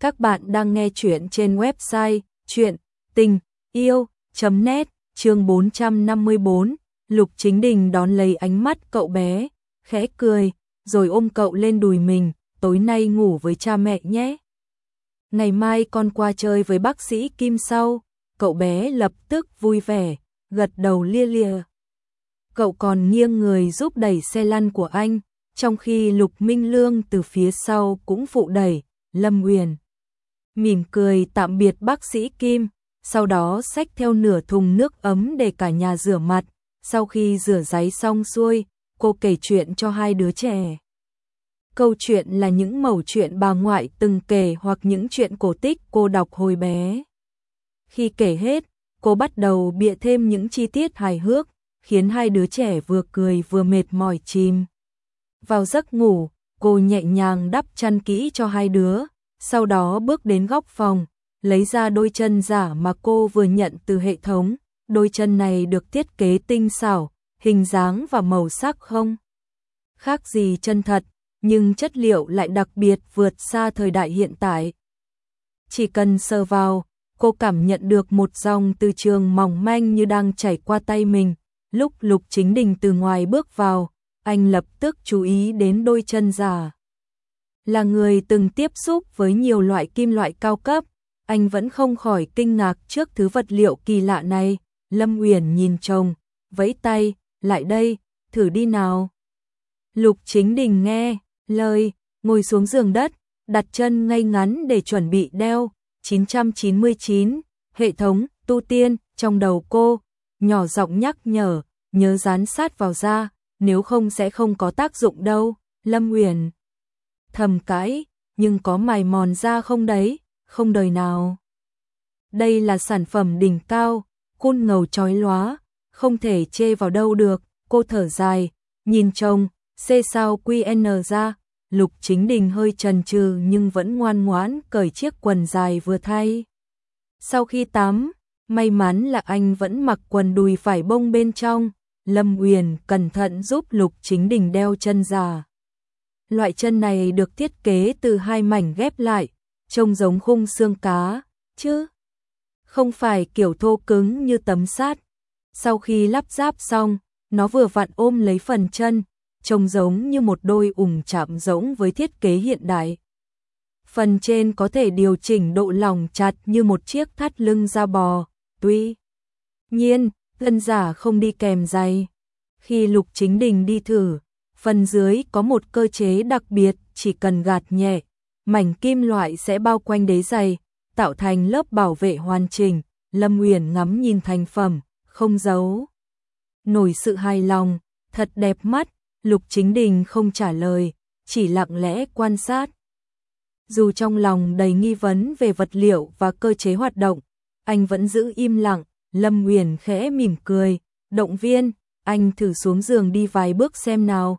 Các bạn đang nghe chuyện trên website chuyện tình yêu.net chương 454. Lục Chính Đình đón lấy ánh mắt cậu bé, khẽ cười, rồi ôm cậu lên đùi mình, tối nay ngủ với cha mẹ nhé. Ngày mai con qua chơi với bác sĩ Kim sau, cậu bé lập tức vui vẻ, gật đầu lia lia Cậu còn nghiêng người giúp đẩy xe lăn của anh, trong khi Lục Minh Lương từ phía sau cũng phụ đẩy, Lâm Uyển mỉm cười tạm biệt bác sĩ Kim, sau đó xách theo nửa thùng nước ấm để cả nhà rửa mặt, sau khi rửa giấy xong xuôi, cô kể chuyện cho hai đứa trẻ. Câu chuyện là những mẩu chuyện bà ngoại từng kể hoặc những chuyện cổ tích cô đọc hồi bé. Khi kể hết, cô bắt đầu bịa thêm những chi tiết hài hước, khiến hai đứa trẻ vừa cười vừa mệt mỏi chìm. Vào giấc ngủ, cô nhẹ nhàng đắp chăn kỹ cho hai đứa, sau đó bước đến góc phòng, lấy ra đôi chân giả mà cô vừa nhận từ hệ thống. Đôi chân này được thiết kế tinh xảo, hình dáng và màu sắc không khác gì chân thật, nhưng chất liệu lại đặc biệt vượt xa thời đại hiện tại. Chỉ cần sờ vào, cô cảm nhận được một dòng từ trường mỏng manh như đang chảy qua tay mình. Lúc Lục Chính Đình từ ngoài bước vào, anh lập tức chú ý đến đôi chân giả. Là người từng tiếp xúc với nhiều loại kim loại cao cấp, anh vẫn không khỏi kinh ngạc trước thứ vật liệu kỳ lạ này. Lâm Uyển nhìn chồng, vẫy tay, lại đây, thử đi nào. Lục Chính Đình nghe, lời, ngồi xuống giường đất, đặt chân ngay ngắn để chuẩn bị đeo. 999, hệ thống, tu tiên, trong đầu cô, nhỏ giọng nhắc nhở, nhớ dán sát vào da, nếu không sẽ không có tác dụng đâu. Lâm Uyển thầm cãi, nhưng có mài mòn da không đấy, không đời nào. Đây là sản phẩm đỉnh cao, khuôn ngầu chói lóa, không thể chê vào đâu được, cô thở dài, nhìn chồng, xê sao QN ra, lục chính đình hơi trần trừ nhưng vẫn ngoan ngoãn cởi chiếc quần dài vừa thay. Sau khi tắm, may mắn là anh vẫn mặc quần đùi phải bông bên trong, Lâm Uyển cẩn thận giúp lục chính đình đeo chân giả Loại chân này được thiết kế từ hai mảnh ghép lại, trông giống khung xương cá, chứ không phải kiểu thô cứng như tấm sát. Sau khi lắp ráp xong, nó vừa vặn ôm lấy phần chân, trông giống như một đôi ủng chạm rỗng với thiết kế hiện đại. Phần trên có thể điều chỉnh độ lòng chặt như một chiếc thắt lưng da bò, tuy nhiên, thân giả không đi kèm dày. Khi Lục Chính Đình đi thử, phần dưới có một cơ chế đặc biệt, chỉ cần gạt nhẹ, mảnh kim loại sẽ bao quanh đế giày, tạo thành lớp bảo vệ hoàn chỉnh. Lâm Uyển ngắm nhìn thành phẩm, không giấu nổi sự hài lòng, thật đẹp mắt. Lục Chính Đình không trả lời, chỉ lặng lẽ quan sát. Dù trong lòng đầy nghi vấn về vật liệu và cơ chế hoạt động, anh vẫn giữ im lặng. Lâm Uyển khẽ mỉm cười, động viên, anh thử xuống giường đi vài bước xem nào